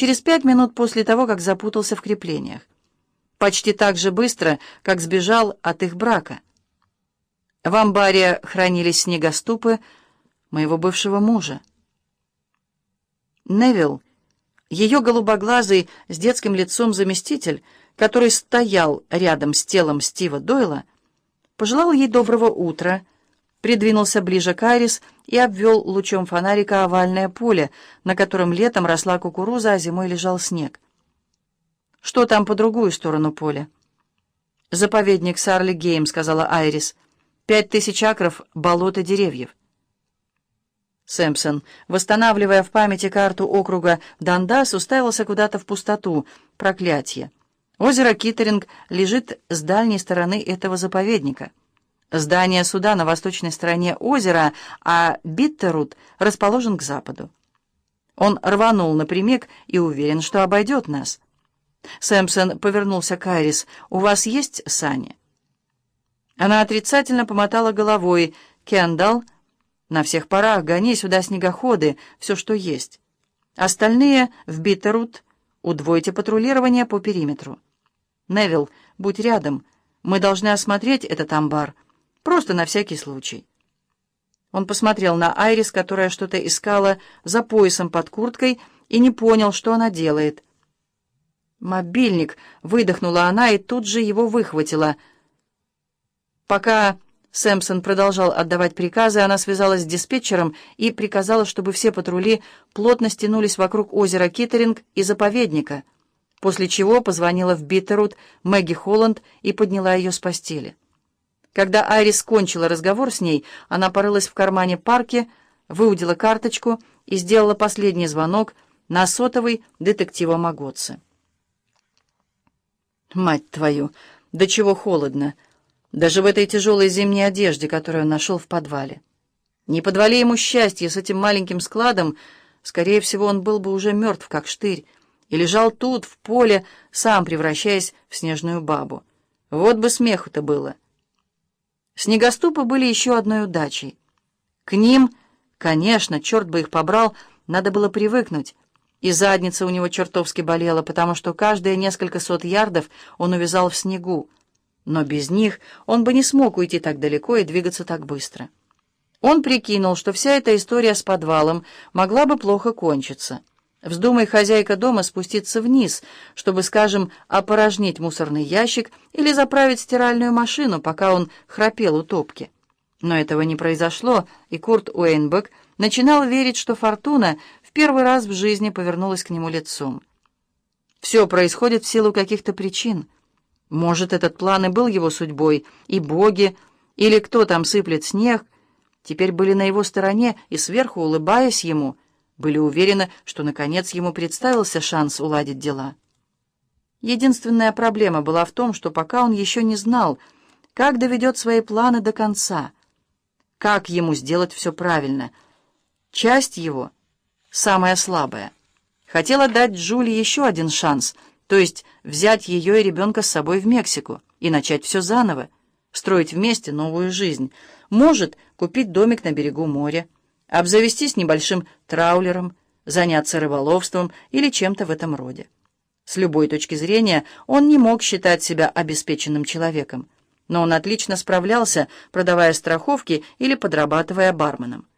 через пять минут после того, как запутался в креплениях. Почти так же быстро, как сбежал от их брака. В амбаре хранились снегоступы моего бывшего мужа. Невилл, ее голубоглазый с детским лицом заместитель, который стоял рядом с телом Стива Дойла, пожелал ей доброго утра, придвинулся ближе к Айрис и обвел лучом фонарика овальное поле, на котором летом росла кукуруза, а зимой лежал снег. «Что там по другую сторону поля?» «Заповедник Сарли Гейм», — сказала Айрис. «Пять тысяч акров, болото деревьев». Сэмпсон, восстанавливая в памяти карту округа Дандас, уставился куда-то в пустоту. Проклятье! Озеро Киттеринг лежит с дальней стороны этого заповедника. Здание суда на восточной стороне озера, а Биттерут расположен к западу. Он рванул напрямик и уверен, что обойдет нас. Сэмпсон повернулся к Айрис. «У вас есть сани?» Она отрицательно помотала головой. «Кендалл, на всех парах гони сюда снегоходы, все, что есть. Остальные в Биттерут удвойте патрулирование по периметру». «Невилл, будь рядом. Мы должны осмотреть этот амбар. Просто на всякий случай». Он посмотрел на Айрис, которая что-то искала за поясом под курткой, и не понял, что она делает. «Мобильник!» — выдохнула она и тут же его выхватила. Пока Сэмпсон продолжал отдавать приказы, она связалась с диспетчером и приказала, чтобы все патрули плотно стянулись вокруг озера Киттеринг и заповедника — после чего позвонила в Биттерут Мэгги Холланд и подняла ее с постели. Когда Айрис кончила разговор с ней, она порылась в кармане парки, выудила карточку и сделала последний звонок на сотовый детектива Магоцы. «Мать твою! До чего холодно! Даже в этой тяжелой зимней одежде, которую он нашел в подвале. Не подвали ему счастье с этим маленьким складом, скорее всего, он был бы уже мертв, как штырь, и лежал тут, в поле, сам превращаясь в снежную бабу. Вот бы смеху-то было. Снегоступы были еще одной удачей. К ним, конечно, черт бы их побрал, надо было привыкнуть. И задница у него чертовски болела, потому что каждые несколько сот ярдов он увязал в снегу. Но без них он бы не смог уйти так далеко и двигаться так быстро. Он прикинул, что вся эта история с подвалом могла бы плохо кончиться. Вздумай хозяйка дома спуститься вниз, чтобы, скажем, опорожнить мусорный ящик или заправить стиральную машину, пока он храпел у топки. Но этого не произошло, и Курт Уэйнбек начинал верить, что Фортуна в первый раз в жизни повернулась к нему лицом. Все происходит в силу каких-то причин. Может, этот план и был его судьбой, и боги, или кто там сыплет снег, теперь были на его стороне и сверху, улыбаясь ему, — были уверены, что, наконец, ему представился шанс уладить дела. Единственная проблема была в том, что пока он еще не знал, как доведет свои планы до конца, как ему сделать все правильно. Часть его, самая слабая, хотела дать Джули еще один шанс, то есть взять ее и ребенка с собой в Мексику и начать все заново, строить вместе новую жизнь, может, купить домик на берегу моря, обзавестись небольшим траулером, заняться рыболовством или чем-то в этом роде. С любой точки зрения он не мог считать себя обеспеченным человеком, но он отлично справлялся, продавая страховки или подрабатывая барменом.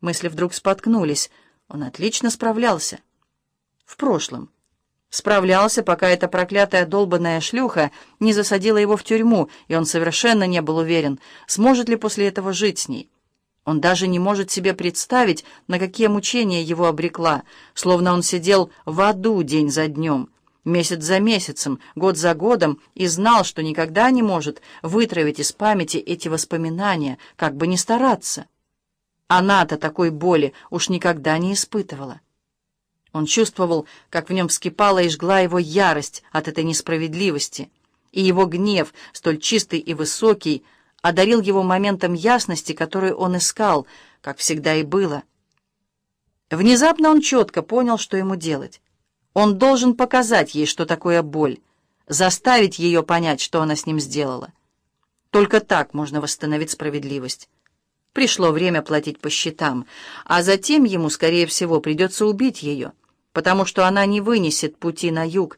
Мысли вдруг споткнулись. Он отлично справлялся. В прошлом. Справлялся, пока эта проклятая долбанная шлюха не засадила его в тюрьму, и он совершенно не был уверен, сможет ли после этого жить с ней. Он даже не может себе представить, на какие мучения его обрекла, словно он сидел в аду день за днем, месяц за месяцем, год за годом, и знал, что никогда не может вытравить из памяти эти воспоминания, как бы ни стараться. Она-то такой боли уж никогда не испытывала. Он чувствовал, как в нем вскипала и жгла его ярость от этой несправедливости, и его гнев, столь чистый и высокий, одарил его моментом ясности, который он искал, как всегда и было. Внезапно он четко понял, что ему делать. Он должен показать ей, что такое боль, заставить ее понять, что она с ним сделала. Только так можно восстановить справедливость. Пришло время платить по счетам, а затем ему, скорее всего, придется убить ее, потому что она не вынесет пути на юг,